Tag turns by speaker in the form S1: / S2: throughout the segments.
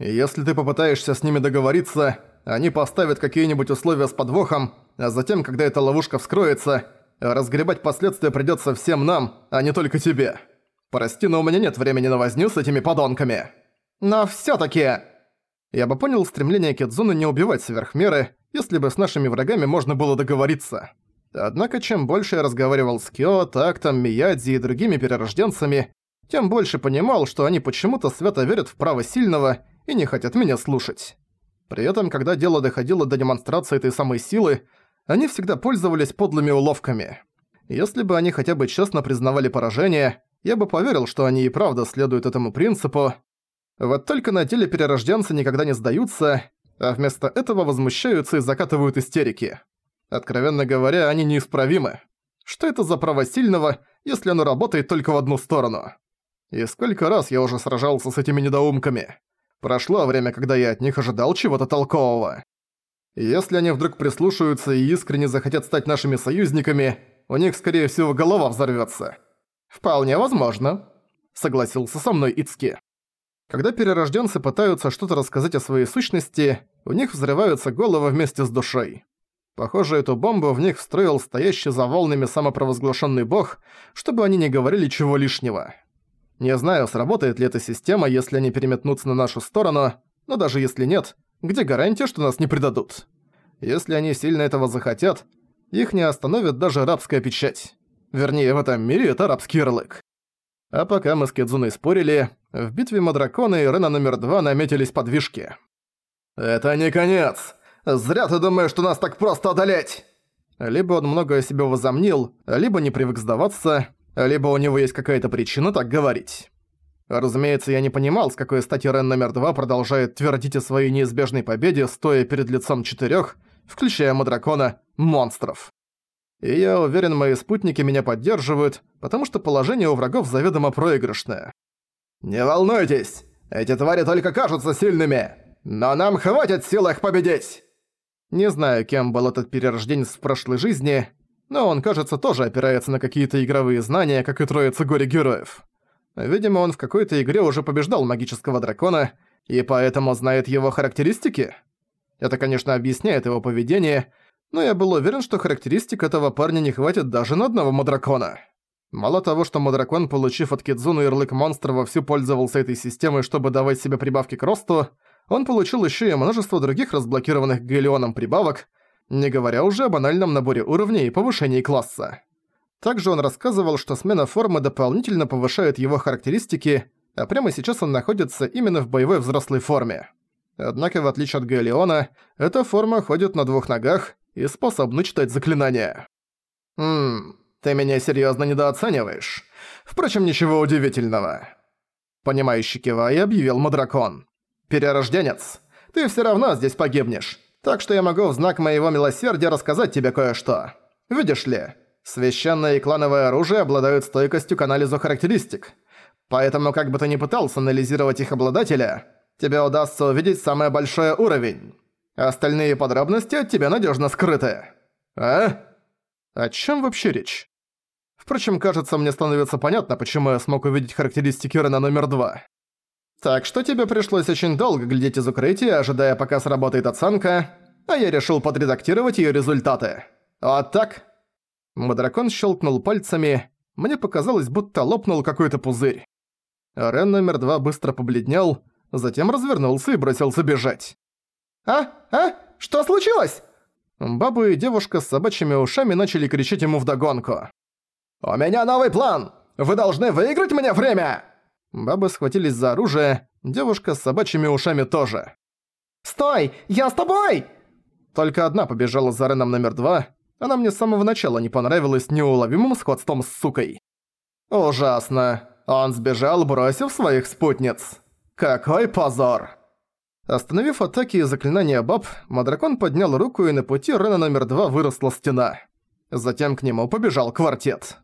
S1: Если ты попытаешься с ними договориться, они поставят какие-нибудь условия с подвохом, а затем, когда эта ловушка вскроется, разгребать последствия придётся всем нам, а не только тебе. Прости, но у меня нет времени на возню с этими подонками. Но всё-таки... Я бы понял стремление Кидзуны не убивать сверх меры, если бы с нашими врагами можно было договориться. Однако, чем больше я разговаривал с Кё, Тактом, Миядзи и другими перерожденцами, тем больше понимал, что они почему-то свято верят в право сильного и не хотят меня слушать. При этом, когда дело доходило до демонстрации этой самой силы, они всегда пользовались подлыми уловками. Если бы они хотя бы честно признавали поражение, я бы поверил, что они и правда следуют этому принципу. Вот только на деле перерожденцы никогда не сдаются, а вместо этого возмущаются и закатывают истерики. Откровенно говоря, они неисправимы. Что это за право сильного, если оно работает только в одну сторону? И сколько раз я уже сражался с этими недоумками. Прошло время, когда я от них ожидал чего-то толкового. Если они вдруг прислушаются и искренне захотят стать нашими союзниками, у них, скорее всего, голова взорвётся. «Вполне возможно», — согласился со мной Ицки. Когда перерожденцы пытаются что-то рассказать о своей сущности, у них взрываются головы вместе с душой. Похоже, эту бомбу в них встроил стоящий за волнами самопровозглашенный бог, чтобы они не говорили чего лишнего. Не знаю, сработает ли эта система, если они переметнутся на нашу сторону, но даже если нет, где гарантия, что нас не предадут? Если они сильно этого захотят, их не остановит даже арабская печать. Вернее, в этом мире это арабский ярлык. А пока мы с Кедзуной спорили, в битве Мадракона и Рена номер два наметились подвижки. «Это не конец! Зря ты думаешь, что нас так просто одолеть!» Либо он много о себе возомнил, либо не привык сдаваться, либо у него есть какая-то причина так говорить. Разумеется, я не понимал, с какой стати Рен номер два продолжает твердить о своей неизбежной победе, стоя перед лицом четырёх, включая Мадракона, монстров. И я уверен, мои спутники меня поддерживают, потому что положение у врагов заведомо проигрышное. «Не волнуйтесь! Эти твари только кажутся сильными! Но нам хватит сил их победить!» Не знаю, кем был этот перерожденец в прошлой жизни, но он, кажется, тоже опирается на какие-то игровые знания, как и троица горе-героев. Видимо, он в какой-то игре уже побеждал магического дракона, и поэтому знает его характеристики. Это, конечно, объясняет его поведение, но я был уверен, что характеристик этого парня не хватит даже на одного Мадракона. Мало того, что Мадракон, получив от Кидзуна ярлык монстра, вовсю пользовался этой системой, чтобы давать себе прибавки к росту, он получил еще и множество других разблокированных Галеоном прибавок, не говоря уже о банальном наборе уровней и повышении класса. Также он рассказывал, что смена формы дополнительно повышает его характеристики, а прямо сейчас он находится именно в боевой взрослой форме. Однако, в отличие от Галеона, эта форма ходит на двух ногах и способна читать заклинания. «Ммм, ты меня серьёзно недооцениваешь. Впрочем, ничего удивительного». Понимающий кивая объявил Мадракон. «Перерожденец, ты всё равно здесь погибнешь. Так что я могу в знак моего милосердия рассказать тебе кое-что. Видишь ли, священное и клановое оружие обладают стойкостью к анализу характеристик. Поэтому как бы ты ни пытался анализировать их обладателя, тебе удастся увидеть самый большой уровень. Остальные подробности от тебя надежно скрыты. А? О чем вообще речь? Впрочем, кажется, мне становится понятно, почему я смог увидеть характеристики Рена номер два. Так что тебе пришлось очень долго глядеть из укрытия, ожидая пока сработает оценка, а я решил подредактировать её результаты. Вот так. Мадракон щелкнул пальцами, мне показалось, будто лопнул какой-то пузырь. Рен номер два быстро побледнел, затем развернулся и бросился бежать. «А? А? Что случилось?» Баба и девушка с собачьими ушами начали кричать ему вдогонку. «У меня новый план! Вы должны выиграть мне время!» Бабы схватились за оружие, девушка с собачьими ушами тоже. «Стой! Я с тобой!» Только одна побежала за Реном номер два. Она мне с самого начала не понравилась неуловимым сходством с сукой. Ужасно. Он сбежал, бросив своих спутниц. Какой позор! Остановив атаки и заклинания баб, Мадракон поднял руку и на пути Рена номер два выросла стена. Затем к нему побежал квартет.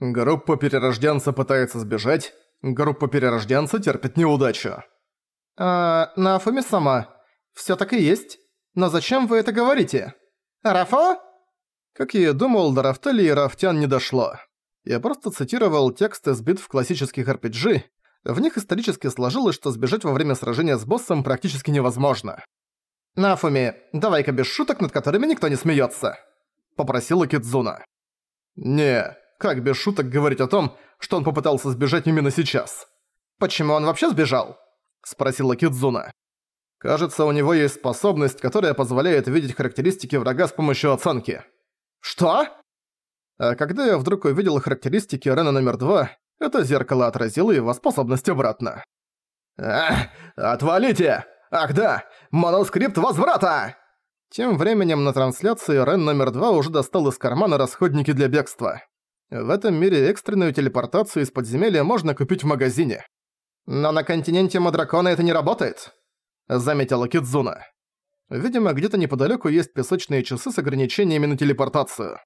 S1: Группа перерожденца пытается сбежать, Группа перерожденца терпит неудачу. А, Нафуми сама. Всё так и есть. Но зачем вы это говорите? Рафо? Как я и думал, до Рафтали и Рафтян не дошло. Я просто цитировал текст из битв классических RPG, В них исторически сложилось, что сбежать во время сражения с боссом практически невозможно. «Нафуми, давай-ка без шуток, над которыми никто не смеется, попросила Кидзуна. «Не, как без шуток говорить о том, что он попытался сбежать именно сейчас?» «Почему он вообще сбежал?» – спросила Кидзуна. «Кажется, у него есть способность, которая позволяет видеть характеристики врага с помощью оценки». «Что?» А когда я вдруг увидел характеристики Рена номер два, это зеркало отразило его способность обратно. «Ах, отвалите! Ах да, манускрипт возврата!» Тем временем на трансляции Рен номер два уже достал из кармана расходники для бегства. В этом мире экстренную телепортацию из подземелья можно купить в магазине. «Но на континенте Мадракона это не работает», — заметила Кидзуна. Видимо, где-то неподалеку есть песочные часы с ограничениями на телепортацию.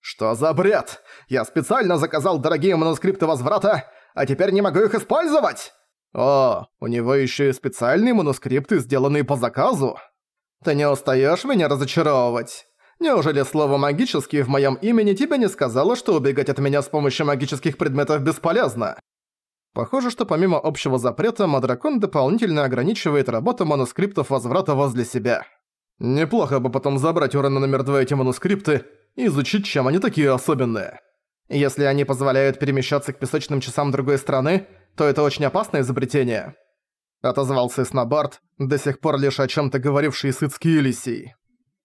S1: «Что за бред? Я специально заказал дорогие манускрипты возврата, а теперь не могу их использовать!» «О, у него еще и специальные манускрипты, сделанные по заказу. Ты не устаешь меня разочаровывать? Неужели слово «магический» в моем имени тебе не сказала, что убегать от меня с помощью магических предметов бесполезно?» Похоже, что помимо общего запрета, Мадракон дополнительно ограничивает работу манускриптов возврата возле себя. Неплохо бы потом забрать у номер два эти манускрипты и изучить, чем они такие особенные. Если они позволяют перемещаться к песочным часам другой страны, то это очень опасное изобретение. Отозвался Снобард, до сих пор лишь о чем то говоривший Сыцкий Елисей.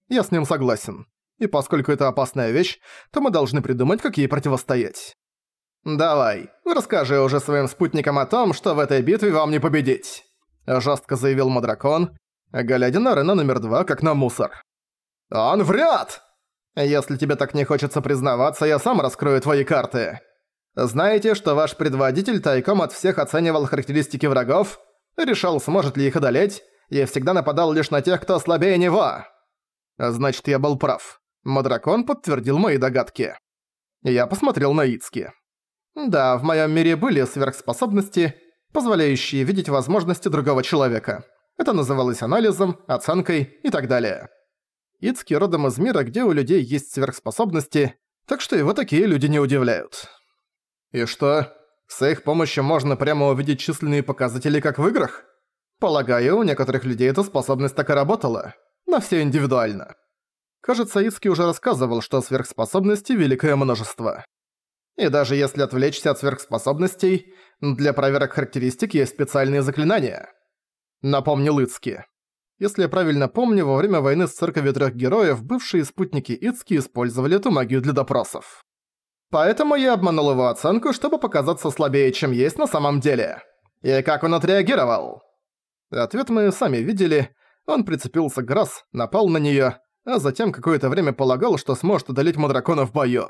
S1: Я с ним согласен. И поскольку это опасная вещь, то мы должны придумать, как ей противостоять. «Давай, расскажи уже своим спутникам о том, что в этой битве вам не победить», – жестко заявил Мадракон, глядя на Рена номер два, как на мусор. «Он вряд! Если тебе так не хочется признаваться, я сам раскрою твои карты. Знаете, что ваш предводитель тайком от всех оценивал характеристики врагов, решал, сможет ли их одолеть, и всегда нападал лишь на тех, кто слабее него. Значит, я был прав. Мадракон подтвердил мои догадки. Я посмотрел на Ицки. Да, в моем мире были сверхспособности, позволяющие видеть возможности другого человека. Это называлось анализом, оценкой и так далее. Ицки родом из мира, где у людей есть сверхспособности, так что его такие люди не удивляют. И что, с их помощью можно прямо увидеть численные показатели, как в играх? Полагаю, у некоторых людей эта способность так и работала, но все индивидуально. Кажется, Ицки уже рассказывал, что сверхспособностей великое множество. И даже если отвлечься от сверхспособностей, для проверок характеристик есть специальные заклинания. Напомнил Ицки. Если я правильно помню, во время войны с церковью трех героев бывшие спутники Ицки использовали эту магию для допросов. Поэтому я обманул его оценку, чтобы показаться слабее, чем есть на самом деле. И как он отреагировал? Ответ мы сами видели. Он прицепился к Грасс, напал на неё, а затем какое-то время полагал, что сможет одолеть Мадракона в бою.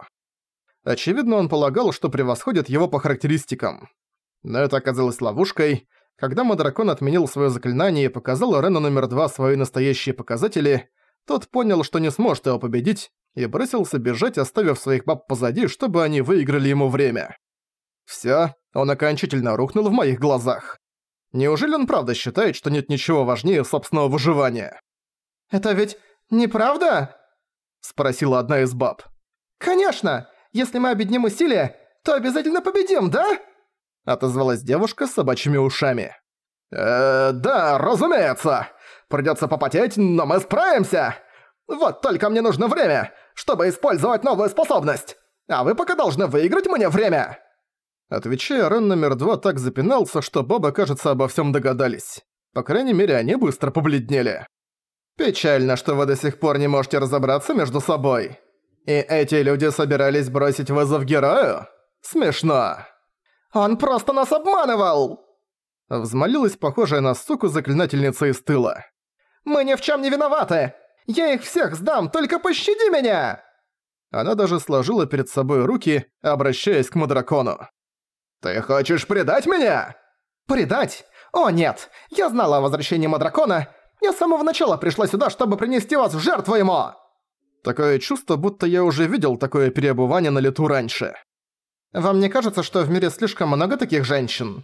S1: Очевидно, он полагал, что превосходит его по характеристикам. Но это оказалось ловушкой. Когда Мадракон отменил своё заклинание и показал Рену номер два свои настоящие показатели, тот понял, что не сможет его победить, и бросился бежать, оставив своих баб позади, чтобы они выиграли ему время. Всё, он окончательно рухнул в моих глазах. Неужели он правда считает, что нет ничего важнее собственного выживания? «Это ведь неправда?» – спросила одна из баб. «Конечно! Если мы объединим усилия, то обязательно победим, да?» Отозвалась девушка с собачьими ушами. «Э, да, разумеется. Придётся попотеть, но мы справимся. Вот только мне нужно время, чтобы использовать новую способность. А вы пока должны выиграть мне время!» Отвечая, Рен номер два так запинался, что Боба, кажется, обо всем догадались. По крайней мере, они быстро побледнели. «Печально, что вы до сих пор не можете разобраться между собой. И эти люди собирались бросить вызов герою? Смешно!» «Он просто нас обманывал!» Взмолилась похожая на суку заклинательница из тыла. «Мы ни в чем не виноваты! Я их всех сдам, только пощади меня!» Она даже сложила перед собой руки, обращаясь к Мадракону. «Ты хочешь предать меня?» «Предать? О нет! Я знала о возвращении Мадракона! Я с самого начала пришла сюда, чтобы принести вас в жертву ему!» Такое чувство, будто я уже видел такое переобувание на лету раньше. «Вам не кажется, что в мире слишком много таких женщин?»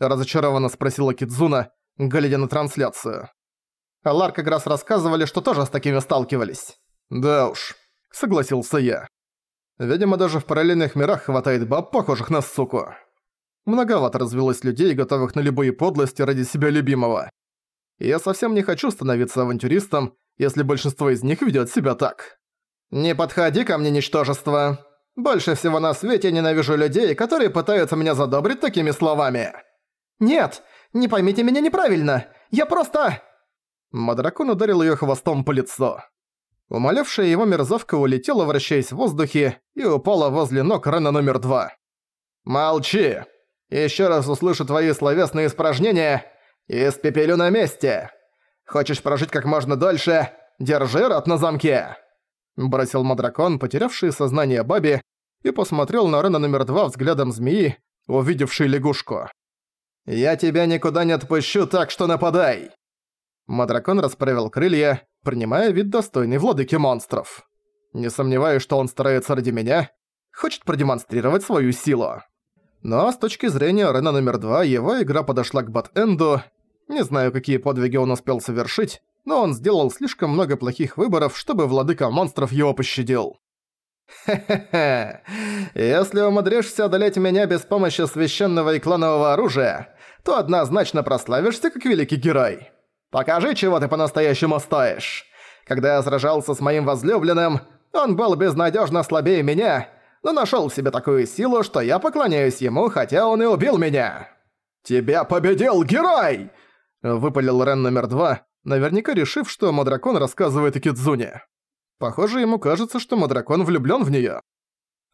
S1: Разочарованно спросила Кидзуна, глядя на трансляцию. Ларк и Грасс рассказывали, что тоже с такими сталкивались. «Да уж», — согласился я. «Видимо, даже в параллельных мирах хватает баб, похожих на суку». Многовато развелось людей, готовых на любые подлости ради себя любимого. Я совсем не хочу становиться авантюристом, если большинство из них ведёт себя так. «Не подходи ко мне, ничтожество. Больше всего на свете ненавижу людей, которые пытаются меня задобрить такими словами». «Нет, не поймите меня неправильно. Я просто...» Мадракон ударил её хвостом по лицу. Умолявшая его мерзавка улетела, вращаясь в воздухе, и упала возле ног Рена номер два. «Молчи! Ещё раз услышу твои словесные испражнения и спепелю на месте! Хочешь прожить как можно дольше? Держи рот на замке!» Бросил Мадракон, потерявший сознание Баби, и посмотрел на Рена номер два взглядом змеи, увидевшей лягушку. «Я тебя никуда не отпущу, так что нападай!» Мадракон расправил крылья, принимая вид достойный владыки монстров. Не сомневаюсь, что он старается ради меня, хочет продемонстрировать свою силу. Но с точки зрения Рена номер два, его игра подошла к бат-энду. Не знаю, какие подвиги он успел совершить, но он сделал слишком много плохих выборов, чтобы владыка монстров его пощадил. «Хе-хе-хе, если умудришься одолеть меня без помощи священного и кланового оружия, то однозначно прославишься как великий герой. Покажи, чего ты по-настоящему стоишь. Когда я сражался с моим возлюбленным, он был безнадежно слабее меня, но нашел в себе такую силу, что я поклоняюсь ему, хотя он и убил меня. «Тебя победил герой!» – выпалил Рен номер два, наверняка решив, что Мадракон рассказывает о Кидзуне. Похоже, ему кажется, что Мадракон влюблен в нее.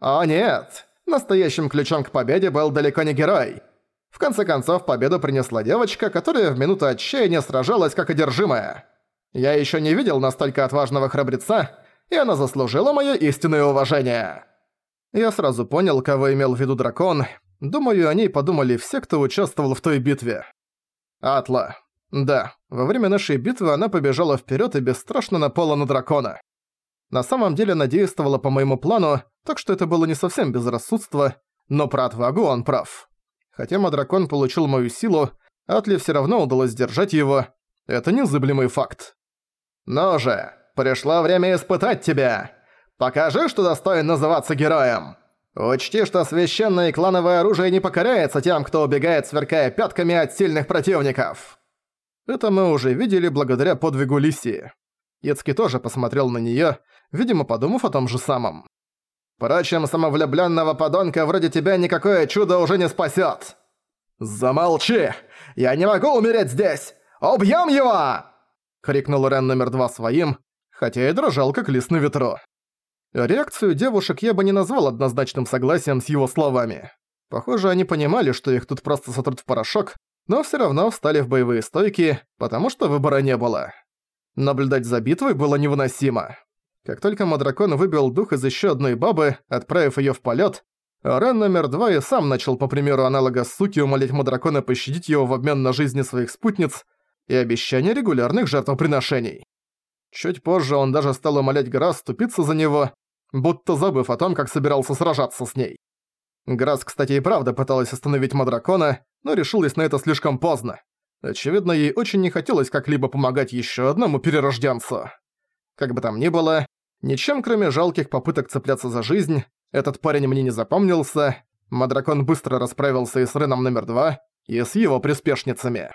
S1: О нет, настоящим ключом к победе был далеко не герой. В конце концов, победу принесла девочка, которая в минуту отчаяния сражалась как одержимая. Я еще не видел настолько отважного храбреца, и она заслужила моё истинное уважение. Я сразу понял, кого имел в виду дракон. Думаю, о ней подумали все, кто участвовал в той битве. Атла. Да, во время нашей битвы она побежала вперед и бесстрашно напала на дракона. На самом деле она действовала по моему плану, так что это было не совсем безрассудство, но про отвагу он прав. Хотя Мадракон получил мою силу, Атли все равно удалось сдержать его. Это незыблемый факт. «Ну же, пришло время испытать тебя! Покажи, что достоин называться героем! Учти, что священное клановое оружие не покоряется тем, кто убегает, сверкая пятками от сильных противников!» Это мы уже видели благодаря подвигу Лисии. Яцки тоже посмотрел на неё, видимо, подумав о том же самом. Впрочем, самовлюблённого подонка вроде тебя никакое чудо уже не спасёт. Замолчи! Я не могу умереть здесь! Убьём его! крикнул Рен номер два своим, хотя и дрожал как лист на ветру. Реакцию девушек я бы не назвал однозначным согласием с его словами. Похоже, они понимали, что их тут просто сотрут в порошок, но всё равно встали в боевые стойки, потому что выбора не было. Наблюдать за битвой было невыносимо. Как только Мадракон выбил дух из еще одной бабы, отправив ее в полет, Рен номер два и сам начал, по примеру аналога суки, умолять Мадракона пощадить его в обмен на жизни своих спутниц и обещание регулярных жертвоприношений. Чуть позже он даже стал умолять Грас ступиться за него, будто забыв о том, как собирался сражаться с ней. Грас, кстати, и правда пыталась остановить Мадракона, но решилась на это слишком поздно. Очевидно, ей очень не хотелось как-либо помогать еще одному перерожденцу. Как бы там ни было, Ничем, кроме жалких попыток цепляться за жизнь, этот парень мне не запомнился. Мадракон быстро расправился и с Реном номер два, и с его приспешницами.